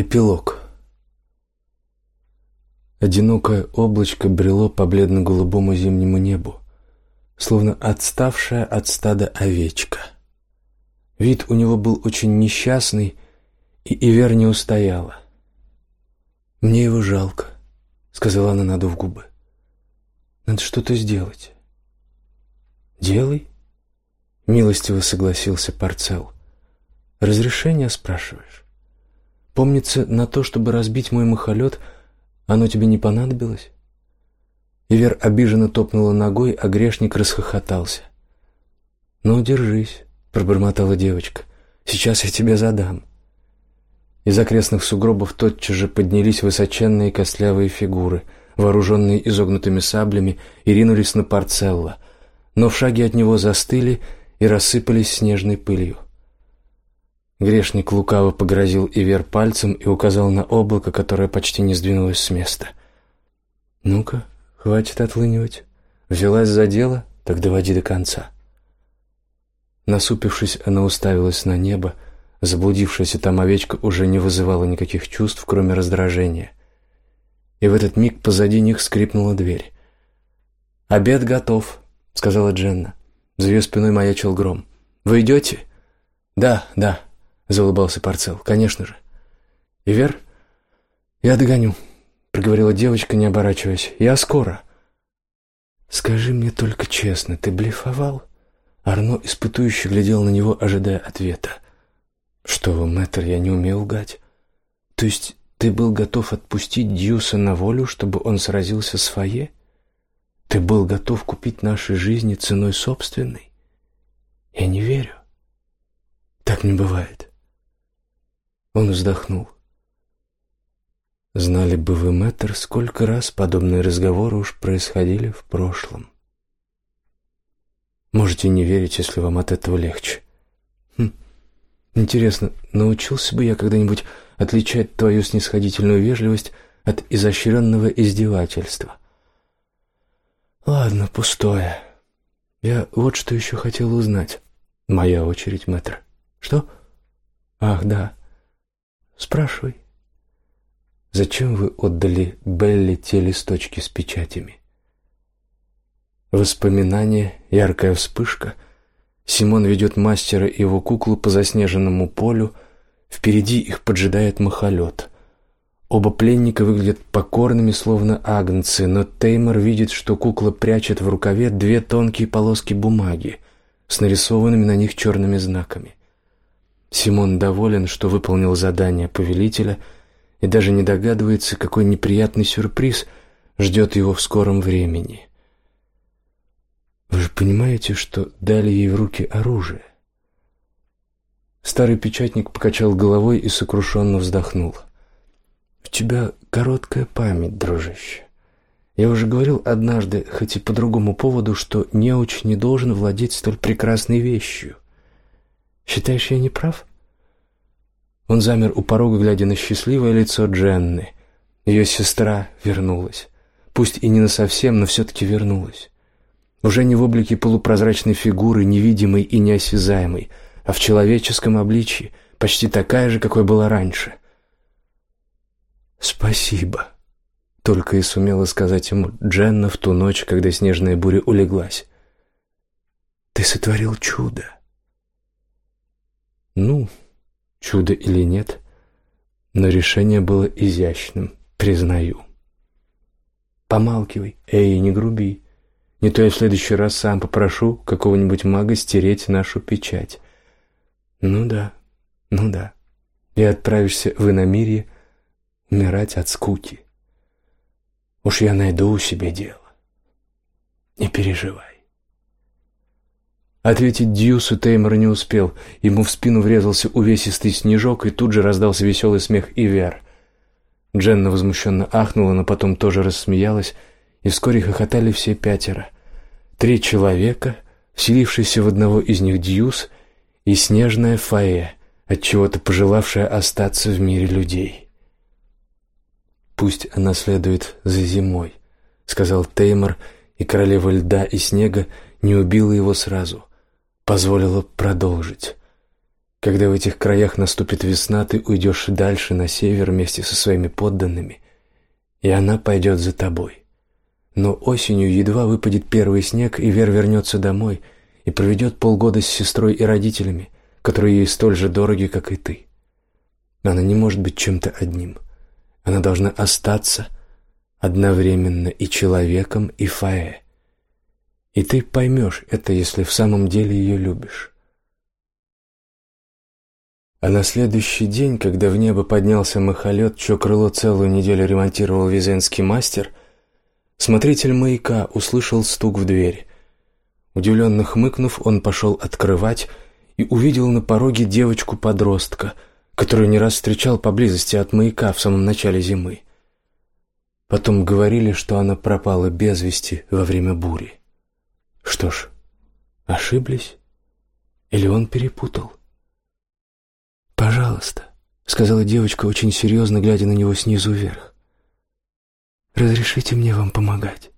Эпилог. Одинокое облачко брело по бледно-голубому зимнему небу, словно отставшая от стада овечка. Вид у него был очень несчастный, и Ивер не устояла. «Мне его жалко», — сказала она, надув губы. «Надо что-то сделать». «Делай», — милостиво согласился Парцел. «Разрешение спрашиваешь?» Помнится, на то, чтобы разбить мой махолет, оно тебе не понадобилось?» Ивер обиженно топнула ногой, а грешник расхохотался. «Ну, держись», — пробормотала девочка. «Сейчас я тебе задам». Из окрестных сугробов тотчас же поднялись высоченные костлявые фигуры, вооруженные изогнутыми саблями, и ринулись на Парцелла, но в шаге от него застыли и рассыпались снежной пылью. Грешник лукаво погрозил Ивер пальцем и указал на облако, которое почти не сдвинулось с места. «Ну-ка, хватит отлынивать. Взялась за дело, так доводи до конца». Насупившись, она уставилась на небо. Заблудившаяся там овечка уже не вызывала никаких чувств, кроме раздражения. И в этот миг позади них скрипнула дверь. «Обед готов», — сказала Дженна. За ее спиной маячил гром. «Вы идете?» «Да, да», — заулыбался Парцел. «Конечно же». «Ивер?» «Я догоню», — проговорила девочка, не оборачиваясь. «Я скоро». «Скажи мне только честно, ты блефовал?» Арно испытующе глядел на него, ожидая ответа. «Что вы, мэтр, я не умею лгать. То есть ты был готов отпустить Дьюса на волю, чтобы он сразился с Фае? Ты был готов купить наши жизни ценой собственной? Я не верю. Так не бывает. Он вздохнул. Знали бы вы, мэтр, сколько раз подобные разговоры уж происходили в прошлом. Можете не верить, если вам от этого легче. Хм. Интересно, научился бы я когда-нибудь отличать твою снисходительную вежливость от изощренного издевательства? Ладно, пустое. Я вот что еще хотел узнать. Моя очередь, мэтр. Что? Ах, да. Спрашивай. Зачем вы отдали Белли те листочки с печатями? Воспоминание, яркая вспышка. Симон ведет мастера и его куклу по заснеженному полю. Впереди их поджидает махолет. Оба пленника выглядят покорными, словно агнцы, но Теймор видит, что кукла прячет в рукаве две тонкие полоски бумаги с нарисованными на них черными знаками. Симон доволен, что выполнил задание повелителя и даже не догадывается, какой неприятный сюрприз ждет его в скором времени. Вы же понимаете, что дали ей в руки оружие? Старый печатник покачал головой и сокрушенно вздохнул. «У тебя короткая память, дружище. Я уже говорил однажды, хоть и по другому поводу, что неуч не должен владеть столь прекрасной вещью. Считаешь, я не прав?» Он замер у порога, глядя на счастливое лицо Дженны. Ее сестра вернулась. Пусть и не на совсем, но все-таки вернулась. Уже не в облике полупрозрачной фигуры, невидимой и неосязаемой, а в человеческом обличье, почти такая же, какой была раньше. «Спасибо», — только и сумела сказать ему Дженна в ту ночь, когда снежная буря улеглась. «Ты сотворил чудо». «Ну, чудо или нет, но решение было изящным, признаю. Помалкивай, эй, не груби. Не то я в следующий раз сам попрошу какого-нибудь мага стереть нашу печать. Ну да, ну да. И отправишься в иномирье умирать от скуки. Уж я найду у себе дело. Не переживай. Ответить Дьюсу Теймор не успел. Ему в спину врезался увесистый снежок, и тут же раздался веселый смех Ивер. Дженна возмущенно ахнула, но потом тоже рассмеялась, и вскоре хохотали все пятеро. Три человека, вселившийся в одного из них Дьюс, и снежная Фае, отчего-то пожелавшая остаться в мире людей. «Пусть она следует за зимой», — сказал Теймор, и королева льда и снега не убила его сразу позволило продолжить. Когда в этих краях наступит весна, ты уйдешь дальше на север вместе со своими подданными, и она пойдет за тобой. Но осенью едва выпадет первый снег, и Вер вернется домой и проведет полгода с сестрой и родителями, которые ей столь же дороги, как и ты. Она не может быть чем-то одним. Она должна остаться одновременно и человеком, и Фаэ. И ты поймешь это, если в самом деле ее любишь. А на следующий день, когда в небо поднялся махолет, чье крыло целую неделю ремонтировал визенский мастер, смотритель маяка услышал стук в дверь. Удивленно хмыкнув, он пошел открывать и увидел на пороге девочку-подростка, которую не раз встречал поблизости от маяка в самом начале зимы. Потом говорили, что она пропала без вести во время бури. Что ж, ошиблись? Или он перепутал? «Пожалуйста», — сказала девочка, очень серьезно глядя на него снизу вверх. «Разрешите мне вам помогать?»